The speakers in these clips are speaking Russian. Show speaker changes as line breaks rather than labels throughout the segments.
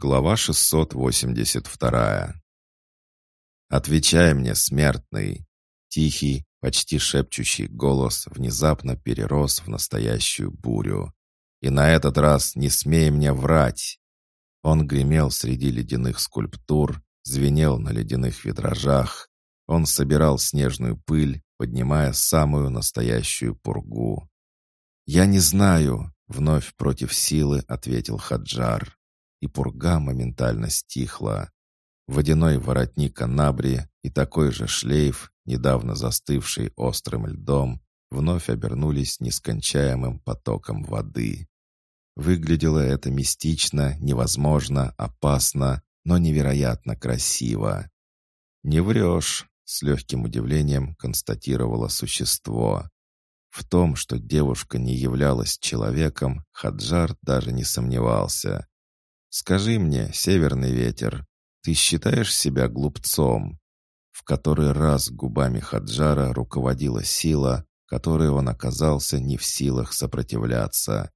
Глава 682. «Отвечай мне, смертный!» Тихий, почти шепчущий голос внезапно перерос в настоящую бурю. «И на этот раз не смей мне врать!» Он гремел среди ледяных скульптур, звенел на ледяных витражах. Он собирал снежную пыль, поднимая самую настоящую пургу. «Я не знаю», — вновь против силы ответил Хаджар и пурга моментально стихла. Водяной воротник Анабри и такой же шлейф, недавно застывший острым льдом, вновь обернулись нескончаемым потоком воды. Выглядело это мистично, невозможно, опасно, но невероятно красиво. «Не врешь», — с легким удивлением констатировало существо. В том, что девушка не являлась человеком, Хаджар даже не сомневался. «Скажи мне, северный ветер, ты считаешь себя глупцом?» В который раз губами Хаджара руководила сила, которой он оказался не в силах сопротивляться.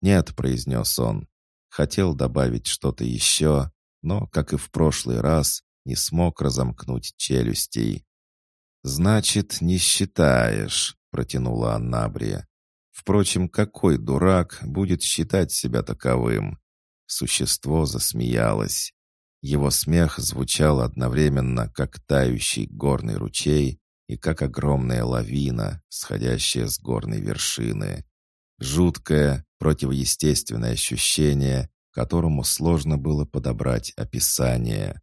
«Нет», — произнес он, хотел добавить что-то еще, но, как и в прошлый раз, не смог разомкнуть челюстей. «Значит, не считаешь», — протянула Аннабрия. «Впрочем, какой дурак будет считать себя таковым? Существо засмеялось. Его смех звучал одновременно, как тающий горный ручей и как огромная лавина, сходящая с горной вершины. Жуткое, противоестественное ощущение, которому сложно было подобрать описание.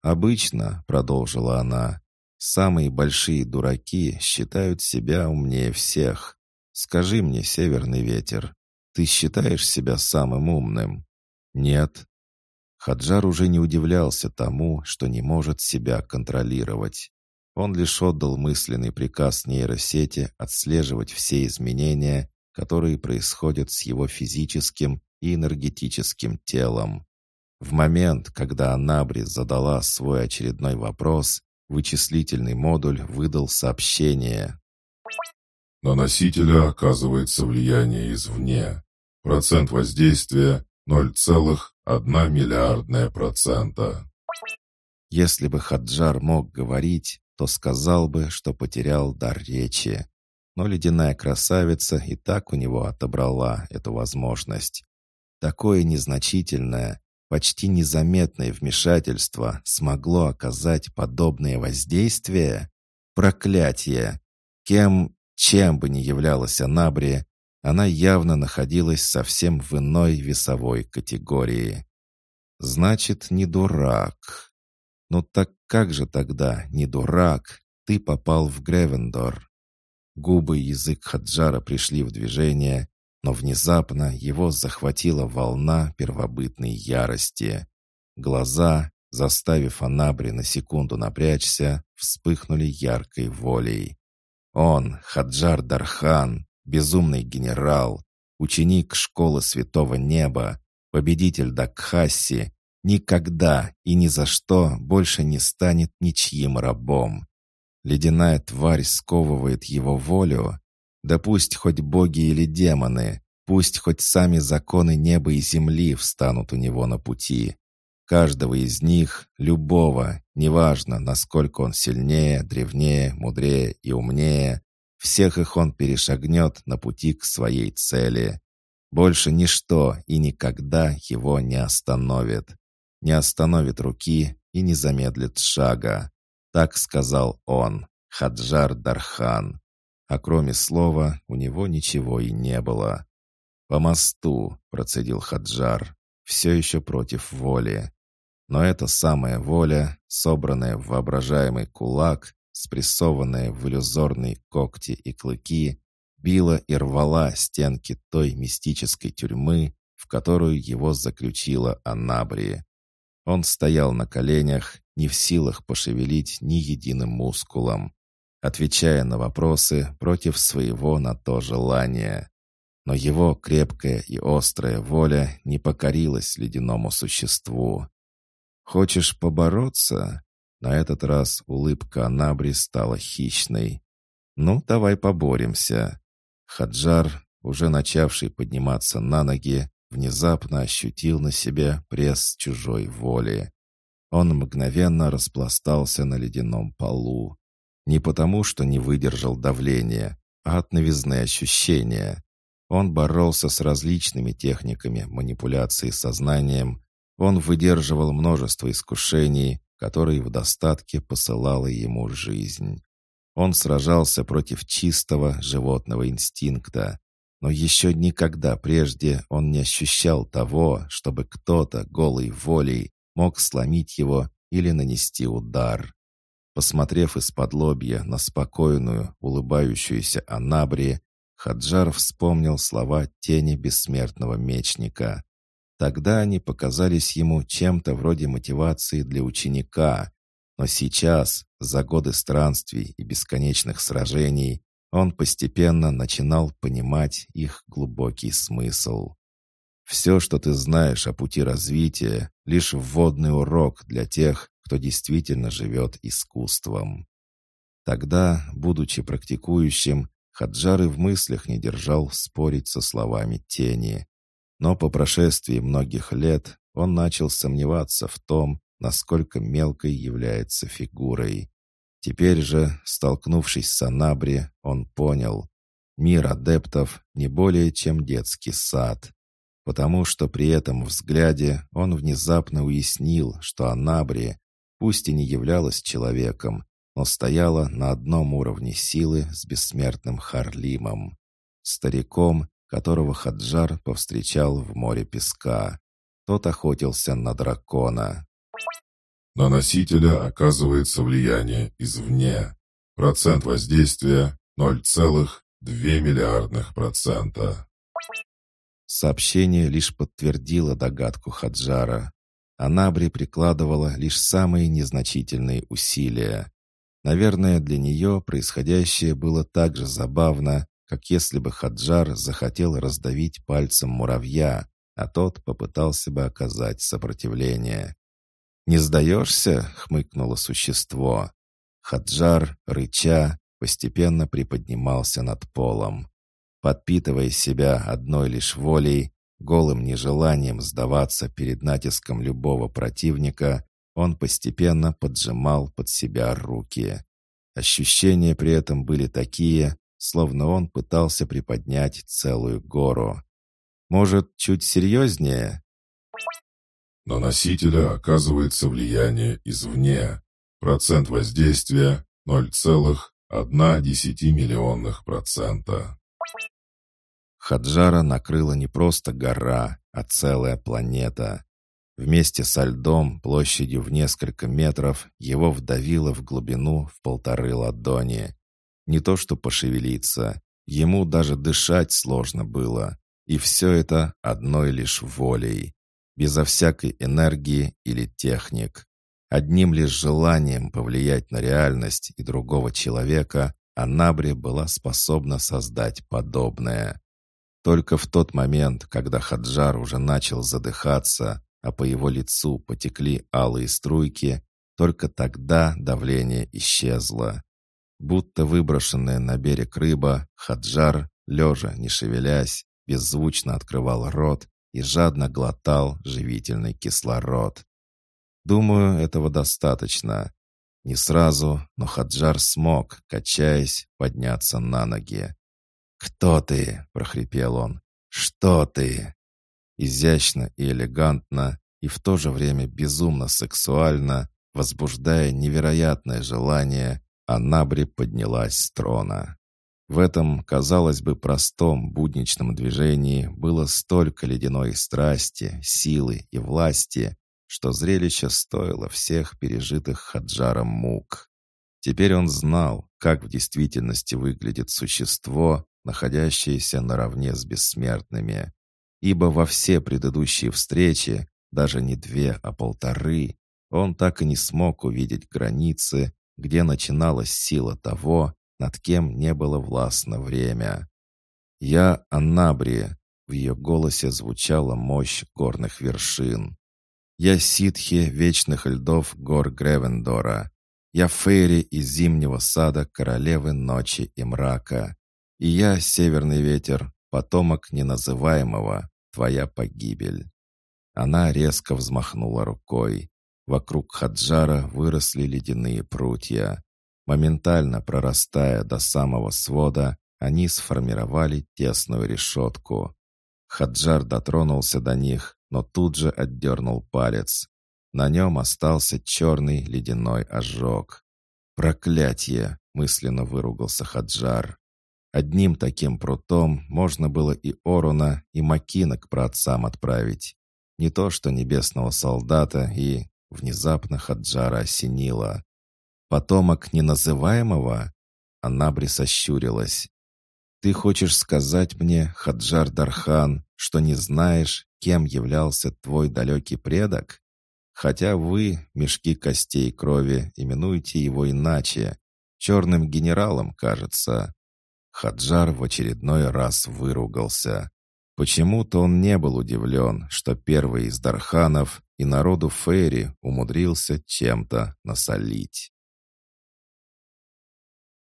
«Обычно», — продолжила она, — «самые большие дураки считают себя умнее всех. Скажи мне, северный ветер, ты считаешь себя самым умным?» «Нет». Хаджар уже не удивлялся тому, что не может себя контролировать. Он лишь отдал мысленный приказ нейросети отслеживать все изменения, которые происходят с его физическим и энергетическим телом. В момент, когда Анабри задала свой очередной вопрос, вычислительный модуль выдал сообщение.
На носителя оказывается влияние извне. Процент воздействия 0,1 миллиардная процента.
Если бы Хаджар мог говорить, то сказал бы, что потерял дар речи. Но ледяная красавица и так у него отобрала эту возможность. Такое незначительное, почти незаметное вмешательство смогло оказать подобное воздействие? Проклятие! Кем, чем бы ни являлась Анабрия, она явно находилась совсем в иной весовой категории. Значит, не дурак. Ну так как же тогда, не дурак, ты попал в Гревендор? Губы и язык Хаджара пришли в движение, но внезапно его захватила волна первобытной ярости. Глаза, заставив Анабри на секунду напрячься, вспыхнули яркой волей. Он, Хаджар Дархан, безумный генерал, ученик школы Святого Неба, победитель Дакхасси, никогда и ни за что больше не станет ничьим рабом. Ледяная тварь сковывает его волю. Да пусть хоть боги или демоны, пусть хоть сами законы неба и земли встанут у него на пути. Каждого из них, любого, неважно, насколько он сильнее, древнее, мудрее и умнее, всех их он перешагнет на пути к своей цели. Больше ничто и никогда его не остановит. Не остановит руки и не замедлит шага. Так сказал он, Хаджар Дархан. А кроме слова у него ничего и не было. «По мосту», — процедил Хаджар, все еще против воли. Но эта самая воля, собранная в воображаемый кулак, спрессованная в иллюзорные когти и клыки, била и рвала стенки той мистической тюрьмы, в которую его заключила Анабри. Он стоял на коленях, не в силах пошевелить ни единым мускулом, отвечая на вопросы против своего на то желания. Но его крепкая и острая воля не покорилась ледяному существу. «Хочешь побороться?» На этот раз улыбка Анабри стала хищной. «Ну, давай поборемся». Хаджар, уже начавший подниматься на ноги, внезапно ощутил на себе пресс чужой воли. Он мгновенно распластался на ледяном полу. Не потому, что не выдержал давления, а от новизны ощущения. Он боролся с различными техниками манипуляции сознанием. Он выдерживал множество искушений, которые в достатке посылала ему жизнь. Он сражался против чистого животного инстинкта, но еще никогда прежде он не ощущал того, чтобы кто-то голой волей мог сломить его или нанести удар. Посмотрев из-под лобья на спокойную, улыбающуюся Анабри, Хаджар вспомнил слова тени бессмертного мечника. Тогда они показались ему чем-то вроде мотивации для ученика, но сейчас, за годы странствий и бесконечных сражений, он постепенно начинал понимать их глубокий смысл. Все, что ты знаешь о пути развития, лишь вводный урок для тех, кто действительно живет искусством. Тогда, будучи практикующим, Хаджар и в мыслях не держал спорить со словами тени. Но по прошествии многих лет он начал сомневаться в том, насколько мелкой является фигурой. Теперь же, столкнувшись с Анабри, он понял, мир адептов не более чем детский сад, потому что при этом взгляде он внезапно уяснил, что Анабри, пусть и не являлась человеком, но стояла на одном уровне силы с бессмертным Харлимом, стариком, которого Хаджар повстречал в море песка. Тот охотился на дракона.
На носителя оказывается влияние извне. Процент воздействия 0,2 миллиардных процента.
Сообщение лишь подтвердило догадку Хаджара. Анабри прикладывала лишь самые незначительные усилия. Наверное, для нее происходящее было так же забавно, как если бы Хаджар захотел раздавить пальцем муравья, а тот попытался бы оказать сопротивление. «Не сдаешься?» — хмыкнуло существо. Хаджар, рыча, постепенно приподнимался над полом. Подпитывая себя одной лишь волей, голым нежеланием сдаваться перед натиском любого противника, он постепенно поджимал под себя руки. Ощущения при этом были такие, словно он пытался приподнять целую гору. «Может, чуть серьезнее?»
На носителя оказывается влияние извне. Процент воздействия 0,1 миллионных процента.
Хаджара накрыла не просто гора, а целая планета. Вместе со льдом площадью в несколько метров его вдавило в глубину в полторы ладони. Не то что пошевелиться, ему даже дышать сложно было. И все это одной лишь волей безо всякой энергии или техник. Одним лишь желанием повлиять на реальность и другого человека Анабри была способна создать подобное. Только в тот момент, когда Хаджар уже начал задыхаться, а по его лицу потекли алые струйки, только тогда давление исчезло. Будто выброшенная на берег рыба, Хаджар, лежа, не шевелясь, беззвучно открывал рот и жадно глотал живительный кислород. Думаю, этого достаточно. Не сразу, но Хаджар смог, качаясь, подняться на ноги. «Кто ты?» — прохрипел он. «Что ты?» Изящно и элегантно, и в то же время безумно сексуально, возбуждая невероятное желание, Анабри поднялась с трона. В этом, казалось бы, простом будничном движении было столько ледяной страсти, силы и власти, что зрелище стоило всех пережитых Хаджаром мук. Теперь он знал, как в действительности выглядит существо, находящееся наравне с бессмертными. Ибо во все предыдущие встречи, даже не две, а полторы, он так и не смог увидеть границы, где начиналась сила того, над кем не было властно время. «Я Аннабри», — в ее голосе звучала мощь горных вершин. «Я ситхи вечных льдов гор Гревендора. Я Фейри из зимнего сада королевы ночи и мрака. И я северный ветер, потомок неназываемого, твоя погибель». Она резко взмахнула рукой. Вокруг Хаджара выросли ледяные прутья. Моментально прорастая до самого свода, они сформировали тесную решетку. Хаджар дотронулся до них, но тут же отдернул палец. На нем остался черный ледяной ожог. «Проклятье!» — мысленно выругался Хаджар. Одним таким прутом можно было и Оруна, и Макина к праотцам отправить. Не то что небесного солдата и... Внезапно Хаджара осенило. «Потомок неназываемого?» Анабри сощурилась. «Ты хочешь сказать мне, Хаджар Дархан, что не знаешь, кем являлся твой далекий предок? Хотя вы, мешки костей и крови, именуете его иначе. Черным генералом, кажется». Хаджар в очередной раз выругался. Почему-то он не был удивлен, что первый из Дарханов и народу Фейри умудрился чем-то насолить.